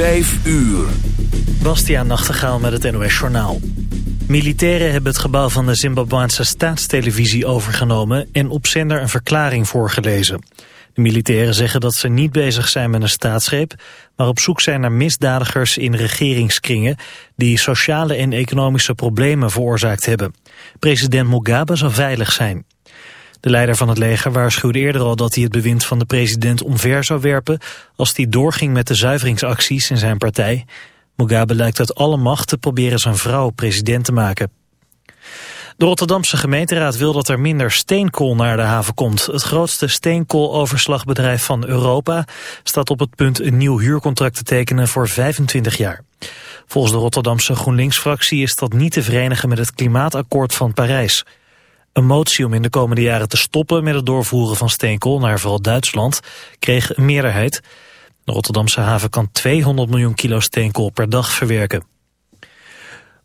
5 uur. Bastiaan Nachtegaal met het NOS Journaal. Militairen hebben het gebouw van de Zimbabweanse staatstelevisie overgenomen... en op zender een verklaring voorgelezen. De militairen zeggen dat ze niet bezig zijn met een staatsgreep... maar op zoek zijn naar misdadigers in regeringskringen... die sociale en economische problemen veroorzaakt hebben. President Mugabe zal veilig zijn. De leider van het leger waarschuwde eerder al dat hij het bewind van de president omver zou werpen als hij doorging met de zuiveringsacties in zijn partij. Mugabe lijkt uit alle macht te proberen zijn vrouw president te maken. De Rotterdamse gemeenteraad wil dat er minder steenkool naar de haven komt. Het grootste steenkooloverslagbedrijf van Europa staat op het punt een nieuw huurcontract te tekenen voor 25 jaar. Volgens de Rotterdamse GroenLinks-fractie is dat niet te verenigen met het klimaatakkoord van Parijs. Een motie om in de komende jaren te stoppen met het doorvoeren van steenkool naar vooral Duitsland kreeg een meerderheid. De Rotterdamse haven kan 200 miljoen kilo steenkool per dag verwerken.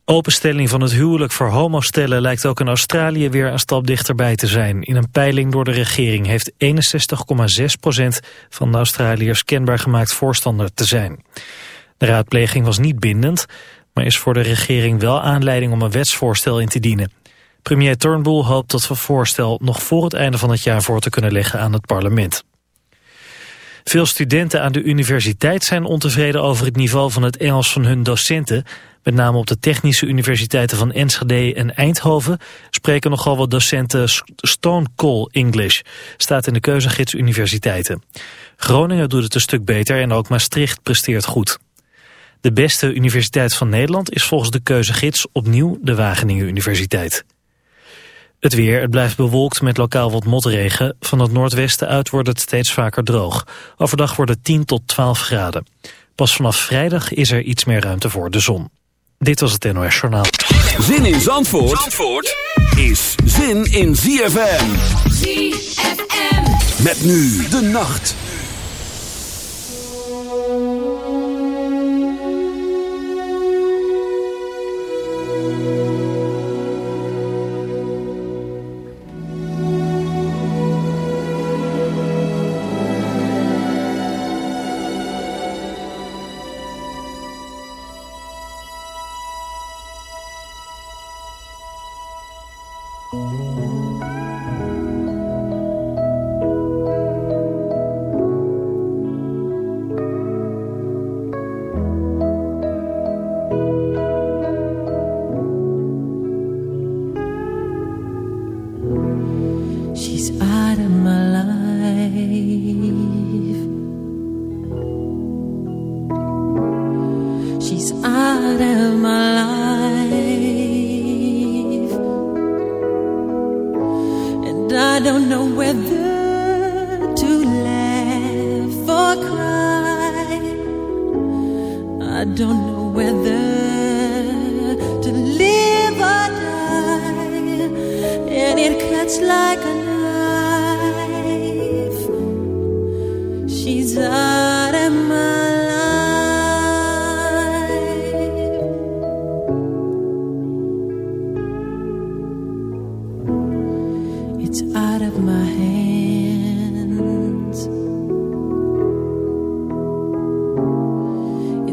Openstelling van het huwelijk voor homostellen lijkt ook in Australië weer een stap dichterbij te zijn. In een peiling door de regering heeft 61,6% van de Australiërs kenbaar gemaakt voorstander te zijn. De raadpleging was niet bindend, maar is voor de regering wel aanleiding om een wetsvoorstel in te dienen. Premier Turnbull hoopt dat voorstel nog voor het einde van het jaar voor te kunnen leggen aan het parlement. Veel studenten aan de universiteit zijn ontevreden over het niveau van het Engels van hun docenten. Met name op de technische universiteiten van Enschede en Eindhoven spreken nogal wat docenten stone cold English, staat in de keuzegids universiteiten. Groningen doet het een stuk beter en ook Maastricht presteert goed. De beste universiteit van Nederland is volgens de keuzegids opnieuw de Wageningen Universiteit. Het weer, het blijft bewolkt met lokaal wat motregen. Van het noordwesten uit wordt het steeds vaker droog. Overdag wordt het 10 tot 12 graden. Pas vanaf vrijdag is er iets meer ruimte voor de zon. Dit was het NOS Journaal. Zin in Zandvoort, Zandvoort is zin in ZFM. ZFM. Met nu de nacht.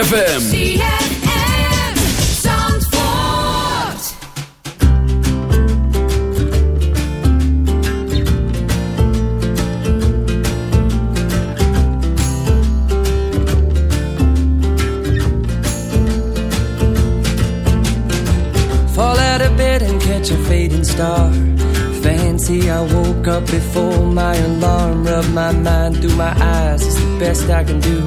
ZFM. ZFM. Fall out of bed and catch a fading star. Fancy I woke up before my alarm. Rub my mind through my eyes. It's the best I can do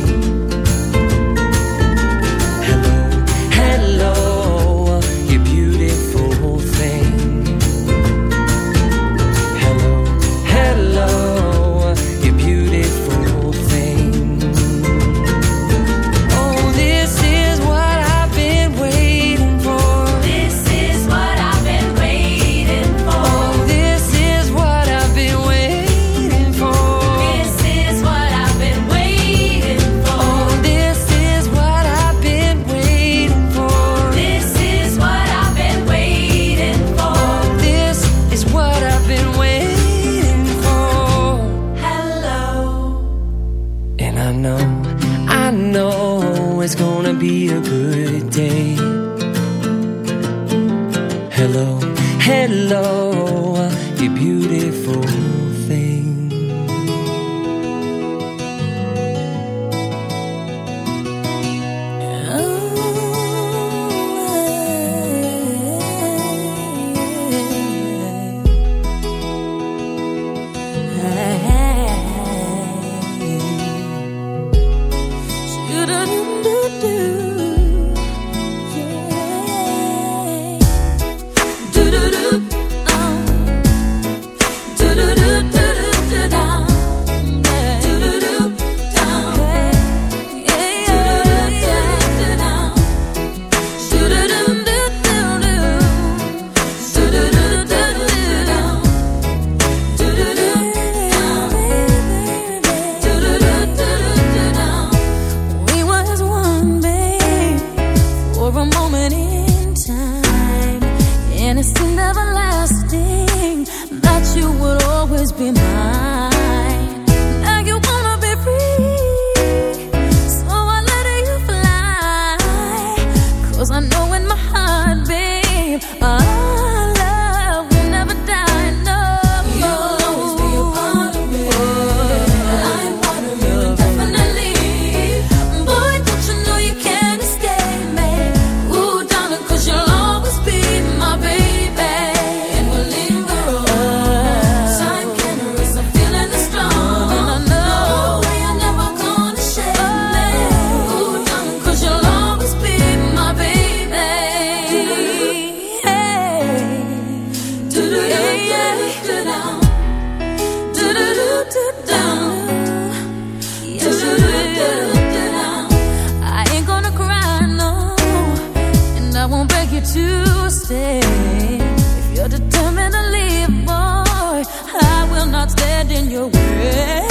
stand in your way.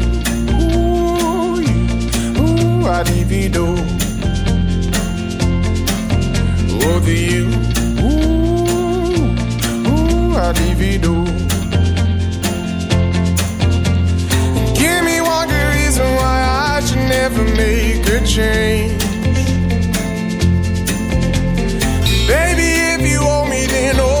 Adivido. Oh, uh, do you. Ooh, ooh, adivido. Give me one good reason why I should never make a change. Baby, if you owe me, then oh.